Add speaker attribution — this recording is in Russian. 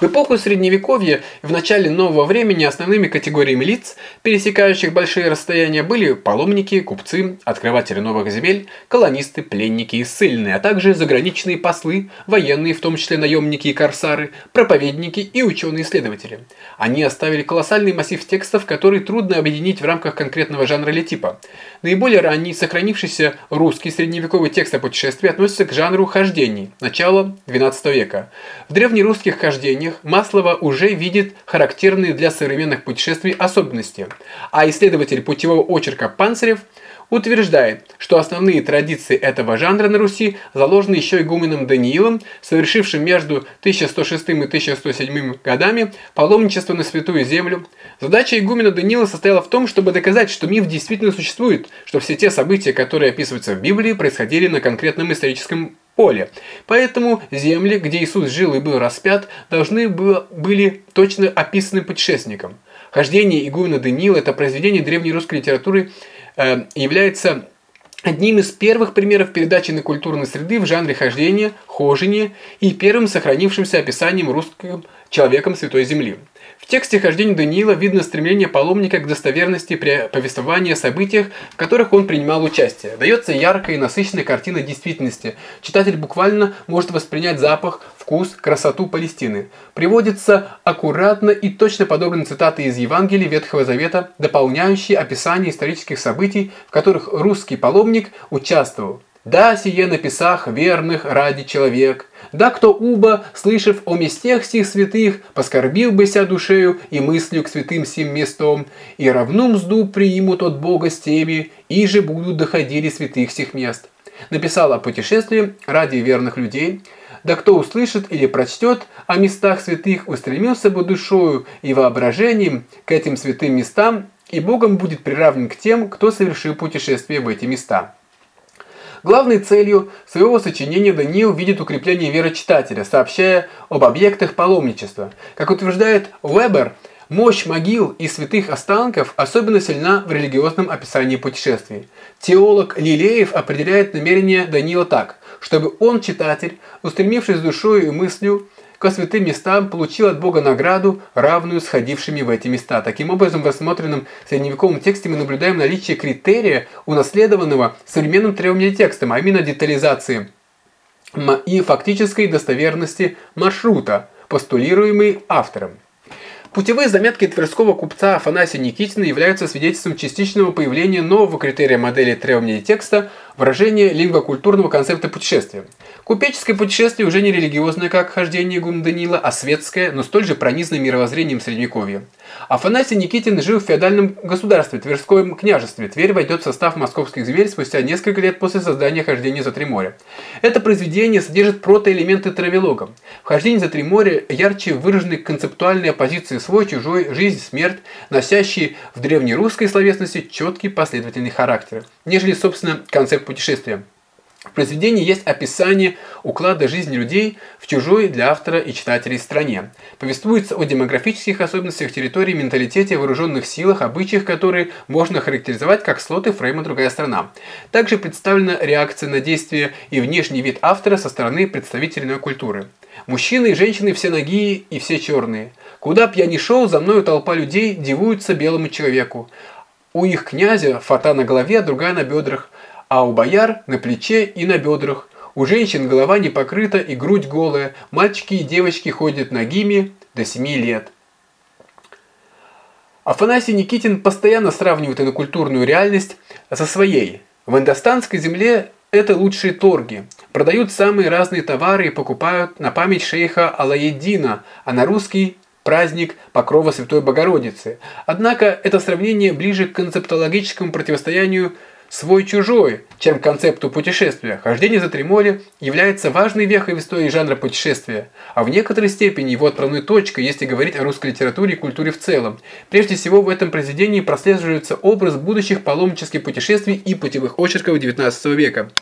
Speaker 1: В эпоху Средневековья и в начале нового времени основными категориями лиц, пересекающих большие расстояния, были паломники, купцы, открыватели новых земель, колонисты, пленники и ссыльные, а также заграничные послы, военные, в том числе наемники и корсары, проповедники и ученые-исследователи. Они оставили колоссальный массив текстов, который трудно объединить в рамках конкретного жанра или типа. Наиболее ранний сохранившийся русский средневековый текст о путешествии относится к жанру хождений, начала XII века. В древнерусских хождениях Маслова уже видит характерные для современных путешествий особенности, а исследователь путевого очерка Панцирев – утверждает, что основные традиции этого жанра на Руси заложены еще игуменом Даниилом, совершившим между 1106 и 1107 годами паломничество на Святую Землю. Задача игумена Даниила состояла в том, чтобы доказать, что миф действительно существует, что все те события, которые описываются в Библии, происходили на конкретном историческом поле. Поэтому земли, где Иисус жил и был распят, должны были точно описаны путешественником. Хождение игумена Даниила – это произведение древней русской литературы – Э, является одним из первых примеров передачи на культурной среды в жанре хождения, хожения и первым сохранившимся описанием русским человеком Святой Земли. В тексте хождения Даниила видно стремление паломника к достоверности при повествовании о событиях, в которых он принимал участие. Дается яркая и насыщенная картина действительности. Читатель буквально может воспринять запах, вкус, красоту Палестины. Приводится аккуратно и точно подобранные цитаты из Евангелия Ветхого Завета, дополняющие описание исторических событий, в которых русский паломник участвовал. Да, сие на писах верных ради человек. Да, кто уба, слышав о местах сих святых, поскорбил бы ся душею и мыслью к святым сим местом, и равну мзду примут от Бога с теми, и же будут доходили святых сих мест. Написал о путешествии ради верных людей, да кто услышит или прочтет о местах святых, устремился бы душою и воображением к этим святым местам, и Богом будет приравнен к тем, кто совершил путешествие в эти места. Главной целью своего сочинения Даниил видит укрепление веры читателя, сообщая об объектах паломничества. Как утверждает Вебер, мощь могил и святых останков особенно сильна в религиозном описании путешествий. Теолог Лилеев определяет намерение Даниила так, чтобы он, читатель, устремившись душой и мыслью, ко святым местам получил от Бога награду, равную сходившими в эти места. Таким образом, в рассмотренном средневековом тексте мы наблюдаем наличие критерия, унаследованного современным требованием текстом, а именно детализации и фактической достоверности маршрута, постулируемый автором. Путевые заметки тверского купца Афанасия Никитина являются свидетельством частичного появления нового критерия модели требования текста – выражение лингвокультурного концепта путешествия. Купеческое путешествие уже не религиозное, как хождение Гум Данила, а светское, но столь же пронизанное мировоззрением Средневековья. Афанасий Никитин жил в феодальном государстве, Тверском княжестве. Тверь войдет в состав московских земель спустя несколько лет после создания хождения за три моря. Это произведение содержит протоэлементы травелога. В хождении за три моря ярче выражены концептуальные оппозиции свой, чужой, жизнь, смерть, носящие в древнерусской словесности четкий последовательный характер, нежели, собственно, концепт путешествия. В произведении есть описание уклада жизни людей в чужой для автора и читателей стране. Повествуется о демографических особенностях территории, менталитете, вооруженных силах, обычаях, которые можно характеризовать как слоты фрейма «Другая страна». Также представлена реакция на действия и внешний вид автора со стороны представителей культуры. Мужчины и женщины все ноги и все черные. Куда б я ни шел, за мною толпа людей дивуются белому человеку. У их князя фата на голове, а другая на бедрах – а у бояр на плече и на бедрах. У женщин голова не покрыта и грудь голая, мальчики и девочки ходят нагими до 7 лет. Афанасий Никитин постоянно сравнивает инокультурную реальность со своей. В индостанской земле это лучшие торги. Продают самые разные товары и покупают на память шейха Алаеддина, а на русский праздник Покрова Святой Богородицы. Однако это сравнение ближе к концептологическому противостоянию свой-чужой, чем концепту путешествия. Хождение за три является важной вехой в истории жанра путешествия, а в некоторой степени его отправной точкой, если говорить о русской литературе и культуре в целом. Прежде всего в этом произведении прослеживается образ будущих паломнических путешествий и путевых очерков XIX века.